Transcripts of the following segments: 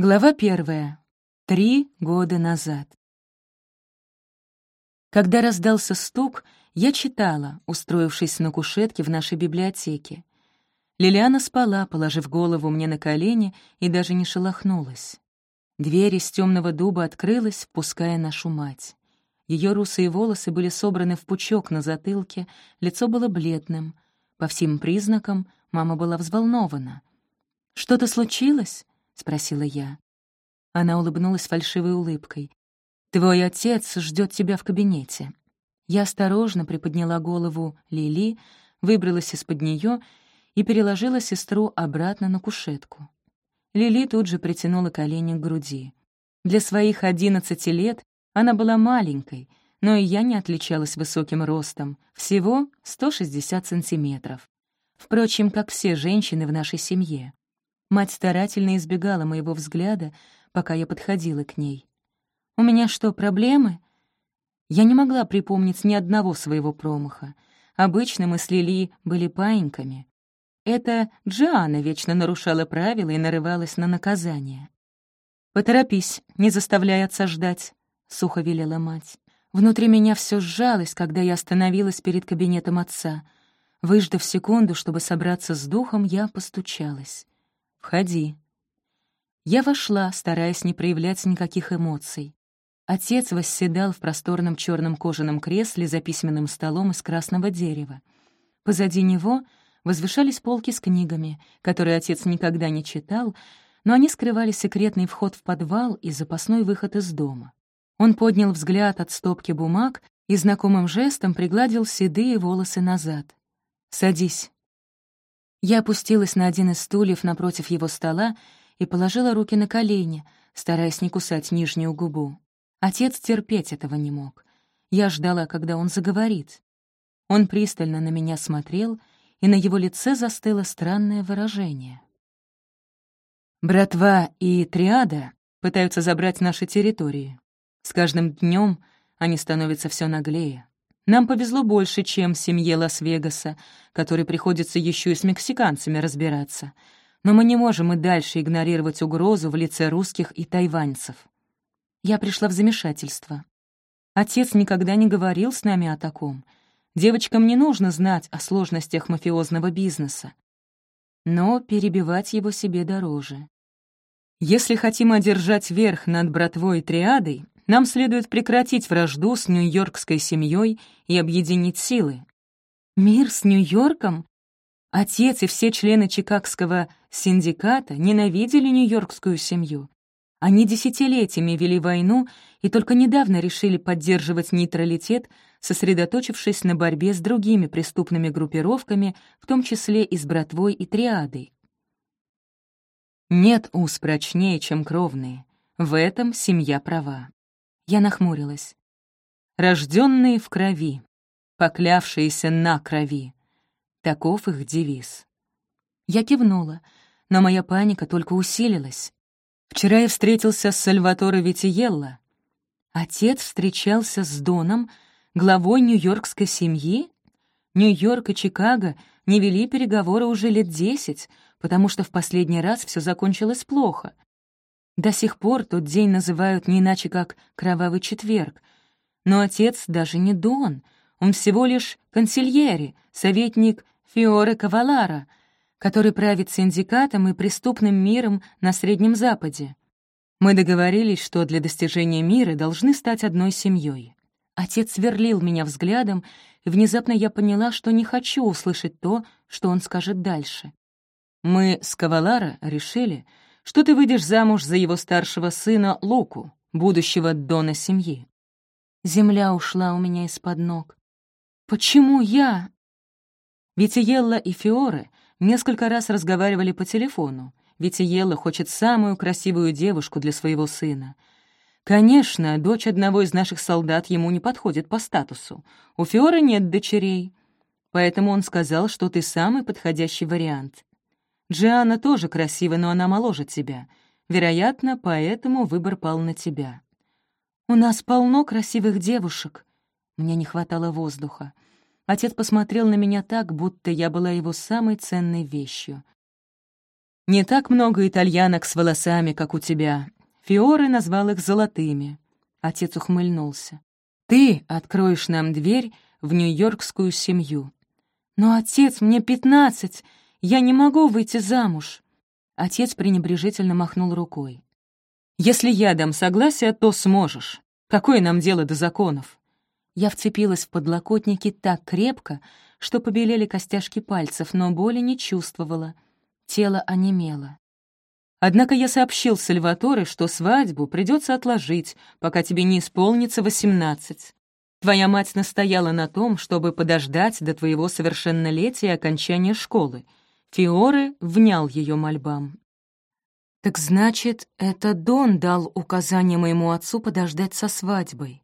Глава первая. Три года назад. Когда раздался стук, я читала, устроившись на кушетке в нашей библиотеке. Лилиана спала, положив голову мне на колени, и даже не шелохнулась. Дверь из темного дуба открылась, впуская нашу мать. Ее русые волосы были собраны в пучок на затылке, лицо было бледным. По всем признакам мама была взволнована. «Что-то случилось?» — спросила я. Она улыбнулась фальшивой улыбкой. «Твой отец ждет тебя в кабинете». Я осторожно приподняла голову Лили, выбралась из-под нее и переложила сестру обратно на кушетку. Лили тут же притянула колени к груди. Для своих одиннадцати лет она была маленькой, но и я не отличалась высоким ростом, всего 160 сантиметров. Впрочем, как все женщины в нашей семье. Мать старательно избегала моего взгляда, пока я подходила к ней. «У меня что, проблемы?» Я не могла припомнить ни одного своего промаха. Обычно мы с Лили были паиньками. Это Джиана вечно нарушала правила и нарывалась на наказание. «Поторопись, не заставляй отца ждать», — сухо велела мать. Внутри меня все сжалось, когда я остановилась перед кабинетом отца. Выждав секунду, чтобы собраться с духом, я постучалась. «Входи». Я вошла, стараясь не проявлять никаких эмоций. Отец восседал в просторном черном кожаном кресле за письменным столом из красного дерева. Позади него возвышались полки с книгами, которые отец никогда не читал, но они скрывали секретный вход в подвал и запасной выход из дома. Он поднял взгляд от стопки бумаг и знакомым жестом пригладил седые волосы назад. «Садись». Я опустилась на один из стульев напротив его стола и положила руки на колени, стараясь не кусать нижнюю губу. Отец терпеть этого не мог. Я ждала, когда он заговорит. Он пристально на меня смотрел, и на его лице застыло странное выражение. «Братва и Триада пытаются забрать наши территории. С каждым днем они становятся все наглее. Нам повезло больше, чем семье Лас-Вегаса, которой приходится еще и с мексиканцами разбираться. Но мы не можем и дальше игнорировать угрозу в лице русских и тайваньцев. Я пришла в замешательство. Отец никогда не говорил с нами о таком. Девочкам не нужно знать о сложностях мафиозного бизнеса. Но перебивать его себе дороже. Если хотим одержать верх над братвой и триадой, нам следует прекратить вражду с нью-йоркской семьей и объединить силы. Мир с Нью-Йорком? Отец и все члены Чикагского синдиката ненавидели нью-йоркскую семью. Они десятилетиями вели войну и только недавно решили поддерживать нейтралитет, сосредоточившись на борьбе с другими преступными группировками, в том числе и с братвой и триадой. Нет уз прочнее, чем кровные. В этом семья права. Я нахмурилась. Рожденные в крови, поклявшиеся на крови. Таков их девиз. Я кивнула, но моя паника только усилилась. Вчера я встретился с Сальваторе Витиелло. Отец встречался с Доном, главой нью-йоркской семьи? Нью-Йорк и Чикаго не вели переговоры уже лет десять, потому что в последний раз все закончилось плохо — до сих пор тот день называют не иначе, как «Кровавый четверг». Но отец даже не Дон, он всего лишь консильери, советник Фиоре Кавалара, который правит синдикатом и преступным миром на Среднем Западе. Мы договорились, что для достижения мира должны стать одной семьей. Отец сверлил меня взглядом, и внезапно я поняла, что не хочу услышать то, что он скажет дальше. Мы с Кавалара решили, что ты выйдешь замуж за его старшего сына Луку, будущего дона семьи. Земля ушла у меня из-под ног. Почему я? Витиелла и Фиоре несколько раз разговаривали по телефону. Витиелла хочет самую красивую девушку для своего сына. Конечно, дочь одного из наших солдат ему не подходит по статусу. У Фиоры нет дочерей. Поэтому он сказал, что ты самый подходящий вариант. Джиана тоже красива, но она моложе тебя. Вероятно, поэтому выбор пал на тебя. У нас полно красивых девушек. Мне не хватало воздуха. Отец посмотрел на меня так, будто я была его самой ценной вещью. Не так много итальянок с волосами, как у тебя. Фиоры назвал их золотыми. Отец ухмыльнулся. Ты откроешь нам дверь в нью-йоркскую семью. Но, отец, мне пятнадцать, я не могу выйти замуж. Отец пренебрежительно махнул рукой. Если я дам согласие, то сможешь. Какое нам дело до законов? Я вцепилась в подлокотники так крепко, что побелели костяшки пальцев, но боли не чувствовала. Тело онемело. Однако я сообщил Сальваторе, что свадьбу придется отложить, пока тебе не исполнится восемнадцать. Твоя мать настояла на том, чтобы подождать до твоего совершеннолетия и окончания школы. Фиоре внял ее мольбам. «Так значит, это Дон дал указание моему отцу подождать со свадьбой.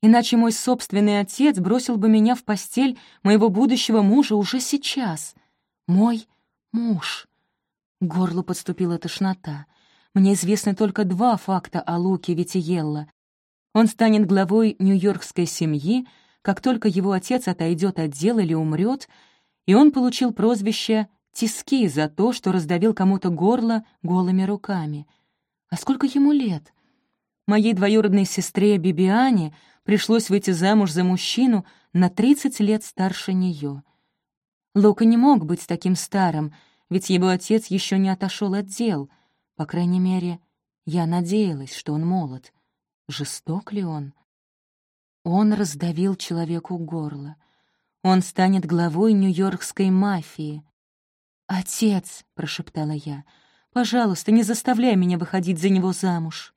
Иначе мой собственный отец бросил бы меня в постель моего будущего мужа уже сейчас. Мой муж». Горлу подступила тошнота. Мне известны только два факта о Луке Витиелло. Он станет главой нью-йоркской семьи, как только его отец отойдет от дела или умрет, и он получил прозвище «Тиски» за то, что раздавил кому-то горло голыми руками. А сколько ему лет? Моей двоюродной сестре Бибиане пришлось выйти замуж за мужчину на 30 лет старше нее. Лука не мог быть таким старым — ведь его отец еще не отошел от дел. По крайней мере, я надеялась, что он молод. Жесток ли он? Он раздавил человеку горло. Он станет главой нью-йоркской мафии. «Отец», — прошептала я, — «пожалуйста, не заставляй меня выходить за него замуж».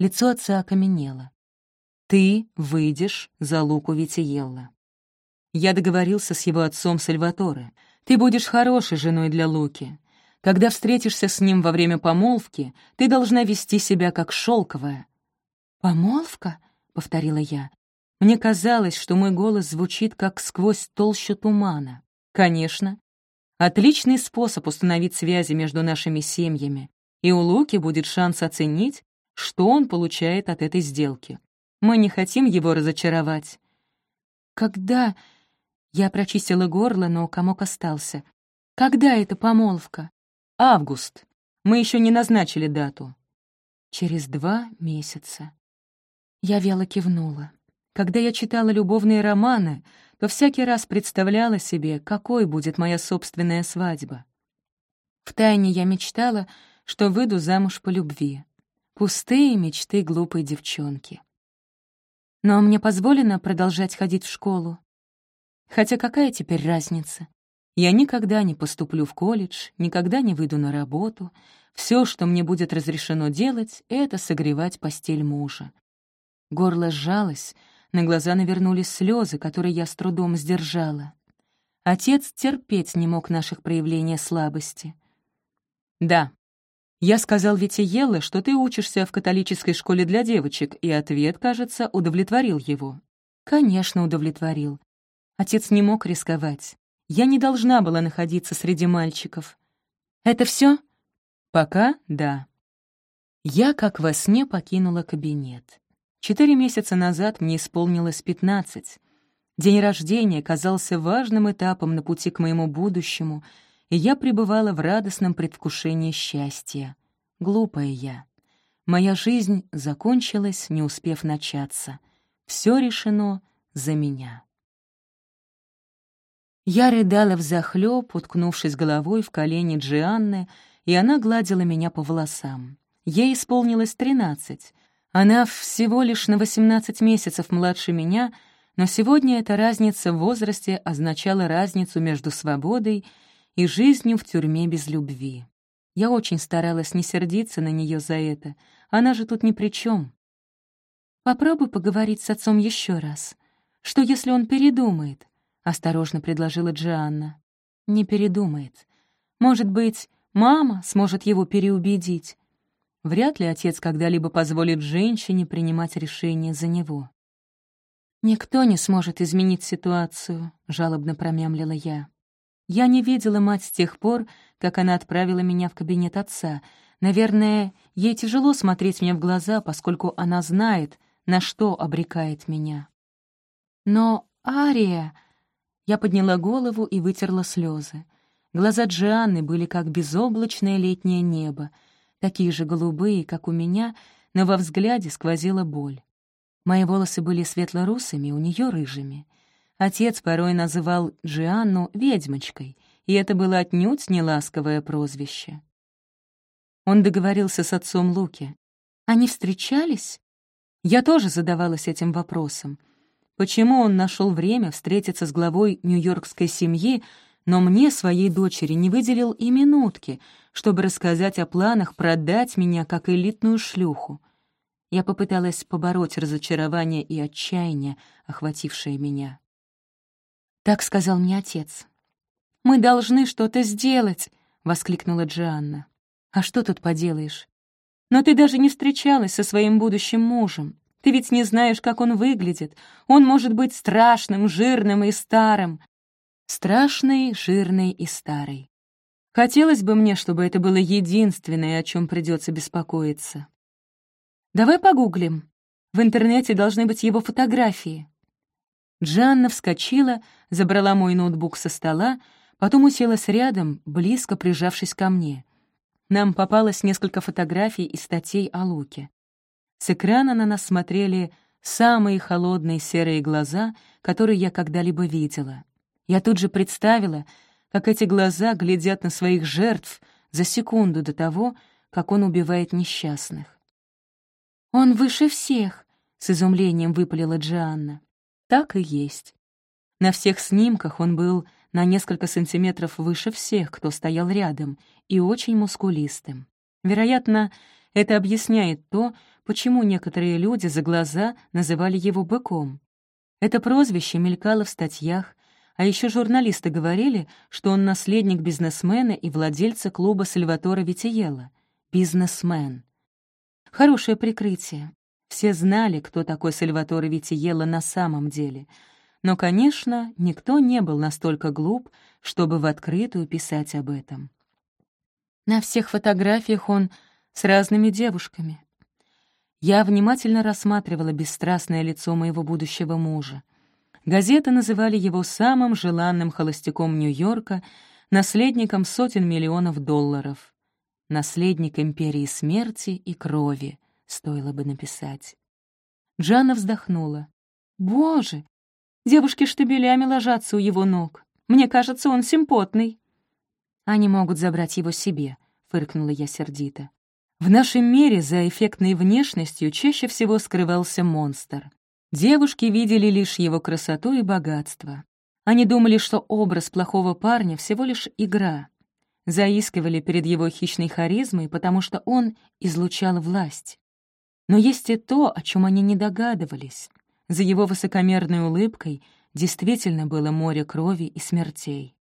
Лицо отца окаменело. «Ты выйдешь за Луку Витиелла». Я договорился с его отцом Сальваторе — ты будешь хорошей женой для Луки. Когда встретишься с ним во время помолвки, ты должна вести себя как шелковая. «Помолвка?» — повторила я. Мне казалось, что мой голос звучит как сквозь толщу тумана. Конечно. Отличный способ установить связи между нашими семьями, и у Луки будет шанс оценить, что он получает от этой сделки. Мы не хотим его разочаровать. «Когда я прочистила горло, но комок остался. «Когда эта помолвка?» «Август. Мы еще не назначили дату». «Через два месяца». Я вяло кивнула. Когда я читала любовные романы, то всякий раз представляла себе, какой будет моя собственная свадьба. Втайне я мечтала, что выйду замуж по любви. Пустые мечты глупой девчонки. Но мне позволено продолжать ходить в школу. Хотя какая теперь разница? Я никогда не поступлю в колледж, никогда не выйду на работу. Все, что мне будет разрешено делать, — это согревать постель мужа. Горло сжалось, на глаза навернулись слезы, которые я с трудом сдержала. Отец терпеть не мог наших проявлений слабости. «Да, я сказал Витиелле, что ты учишься в католической школе для девочек, и ответ, кажется, удовлетворил его». «Конечно, удовлетворил. Отец не мог рисковать. Я не должна была находиться среди мальчиков. «Это все? «Пока — да». Я, как во сне, покинула кабинет. Четыре месяца назад мне исполнилось пятнадцать. День рождения казался важным этапом на пути к моему будущему, и я пребывала в радостном предвкушении счастья. Глупая я. Моя жизнь закончилась, не успев начаться. Все решено за меня. Я рыдала взахлёб, уткнувшись головой в колени Джианны, и она гладила меня по волосам. Ей исполнилось тринадцать. Она всего лишь на восемнадцать месяцев младше меня, но сегодня эта разница в возрасте означала разницу между свободой и жизнью в тюрьме без любви. Я очень старалась не сердиться на нее за это. Она же тут ни при чем. Попробуй поговорить с отцом еще раз. Что, если он передумает? — осторожно предложила Джианна. «Не передумает. Может быть, мама сможет его переубедить. Вряд ли отец когда-либо позволит женщине принимать решение за него». «Никто не сможет изменить ситуацию», — жалобно промямлила я. Я не видела мать с тех пор, как она отправила меня в кабинет отца. Наверное, ей тяжело смотреть мне в глаза, поскольку она знает, на что обрекает меня. Но Ария... Я подняла голову и вытерла слезы. Глаза Джианны были как безоблачное летнее небо, такие же голубые, как у меня, но во взгляде сквозила боль. Мои волосы были светло-русыми, у нее рыжими. Отец порой называл Джианну ведьмочкой, и это было отнюдь не ласковое прозвище. Он договорился с отцом Луки. Они встречались? Я тоже задавалась этим вопросом. Почему он нашел время встретиться с главой нью-йоркской семьи, но мне, своей дочери, не выделил и минутки, чтобы рассказать о планах продать меня как элитную шлюху? Я попыталась побороть разочарование и отчаяние, охватившее меня. Так сказал мне отец. «Мы должны что-то сделать!» — воскликнула Джианна. «А что тут поделаешь? Но ты даже не встречалась со своим будущим мужем. Ты ведь не знаешь, как он выглядит. Он может быть страшным, жирным и старым. Страшный, жирный и старый. Хотелось бы мне, чтобы это было единственное, о чем придется беспокоиться. Давай погуглим. В интернете должны быть его фотографии. Джанна вскочила, забрала мой ноутбук со стола, потом уселась рядом, близко прижавшись ко мне. Нам попалось несколько фотографий и статей о Луке. С экрана на нас смотрели самые холодные серые глаза, которые я когда-либо видела. Я тут же представила, как эти глаза глядят на своих жертв за секунду до того, как он убивает несчастных. «Он выше всех!» — с изумлением выпалила Джианна. Так и есть. На всех снимках он был на несколько сантиметров выше всех, кто стоял рядом, и очень мускулистым. Вероятно, это объясняет то, почему некоторые люди за глаза называли его «быком». Это прозвище мелькало в статьях, а еще журналисты говорили, что он наследник бизнесмена и владельца клуба Сальватора Витиела. Бизнесмен. Хорошее прикрытие. Все знали, кто такой Сальваторе Витиелло на самом деле. Но, конечно, никто не был настолько глуп, чтобы в открытую писать об этом. На всех фотографиях он с разными девушками. Я внимательно рассматривала бесстрастное лицо моего будущего мужа. Газеты называли его самым желанным холостяком Нью-Йорка, наследником сотен миллионов долларов. Наследник империи смерти и крови — стоило бы написать. Джанна вздохнула. «Боже! Девушки штабелями ложатся у его ног. Мне кажется, он симпотный». «Они могут забрать его себе», — фыркнула я сердито. В нашем мире за эффектной внешностью чаще всего скрывался монстр. Девушки видели лишь его красоту и богатство. Они думали, что образ плохого парня всего лишь игра. Заискивали перед его хищной харизмой, потому что он излучал власть. Но есть и то, о чем они не догадывались. За его высокомерной улыбкой действительно было море крови и смертей.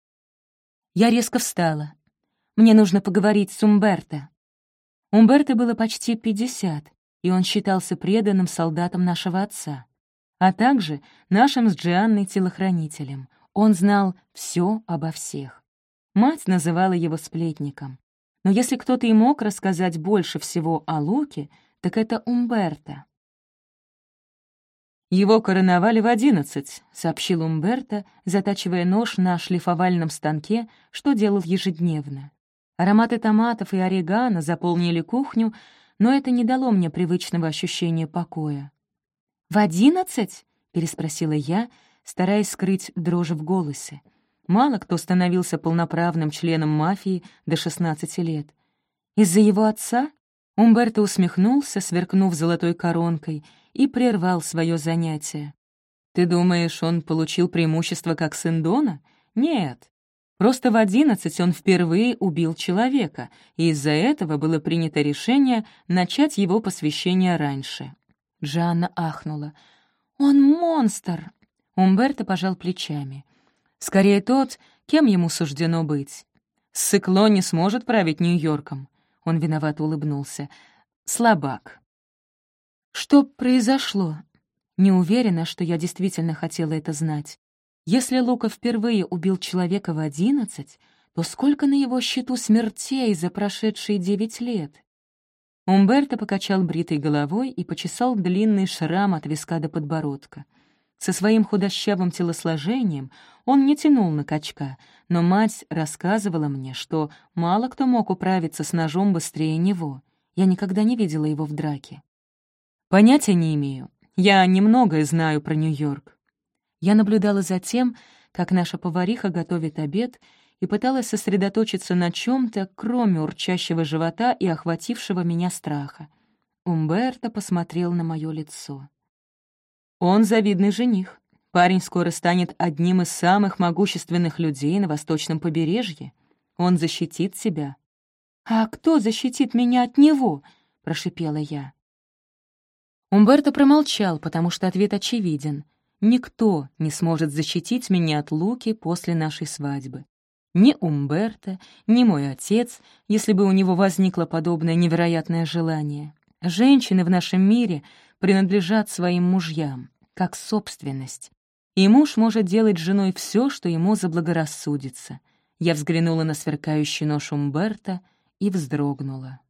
Я резко встала. Мне нужно поговорить с Умберто. Умберто было почти пятьдесят, и он считался преданным солдатом нашего отца, а также нашим с Джианной телохранителем. Он знал все обо всех. Мать называла его сплетником. Но если кто-то и мог рассказать больше всего о Луке — так это Умберто. «Его короновали в одиннадцать», — сообщил Умберто, затачивая нож на шлифовальном станке, что делал ежедневно. Ароматы томатов и орегано заполнили кухню, но это не дало мне привычного ощущения покоя. «В одиннадцать?» — переспросила я, стараясь скрыть дрожь в голосе. Мало кто становился полноправным членом мафии до шестнадцати лет. Из-за его отца? Умберто усмехнулся, сверкнув золотой коронкой, и прервал свое занятие. «Ты думаешь, он получил преимущество как сын Дона? Нет. Просто в одиннадцать он впервые убил человека, и из-за этого было принято решение начать его посвящение раньше». Джанна ахнула. «Он монстр!» Умберто пожал плечами. «Скорее тот, кем ему суждено быть. Сыкло не сможет править Нью-Йорком. Он виновато улыбнулся. «Слабак». «Что произошло?» Не уверена, что я действительно хотела это знать. Если Лука впервые убил человека в одиннадцать, то сколько на его счету смертей за прошедшие девять лет? Умберто покачал бритой головой и почесал длинный шрам от виска до подбородка. Со своим худощавым телосложением он не тянул на качка, но мать рассказывала мне, что мало кто мог управиться с ножом быстрее него. Я никогда не видела его в драке. Понятия не имею. Я немногое знаю про Нью-Йорк. Я наблюдала за тем, как наша повариха готовит обед, и пыталась сосредоточиться на чем то кроме урчащего живота и охватившего меня страха. Умберто посмотрел на мое лицо. «Он завидный жених. Парень скоро станет одним из самых могущественных людей на восточном побережье. Он защитит себя». «А кто защитит меня от него?» — прошипела я. Умберто промолчал, потому что ответ очевиден. Никто не сможет защитить меня от Луки после нашей свадьбы. Ни Умберто, ни мой отец, если бы у него возникло подобное невероятное желание. Женщины в нашем мире принадлежат своим мужьям, как собственность. И муж может делать с женой все, что ему заблагорассудится. Я взглянула на сверкающий нож Умберта и вздрогнула.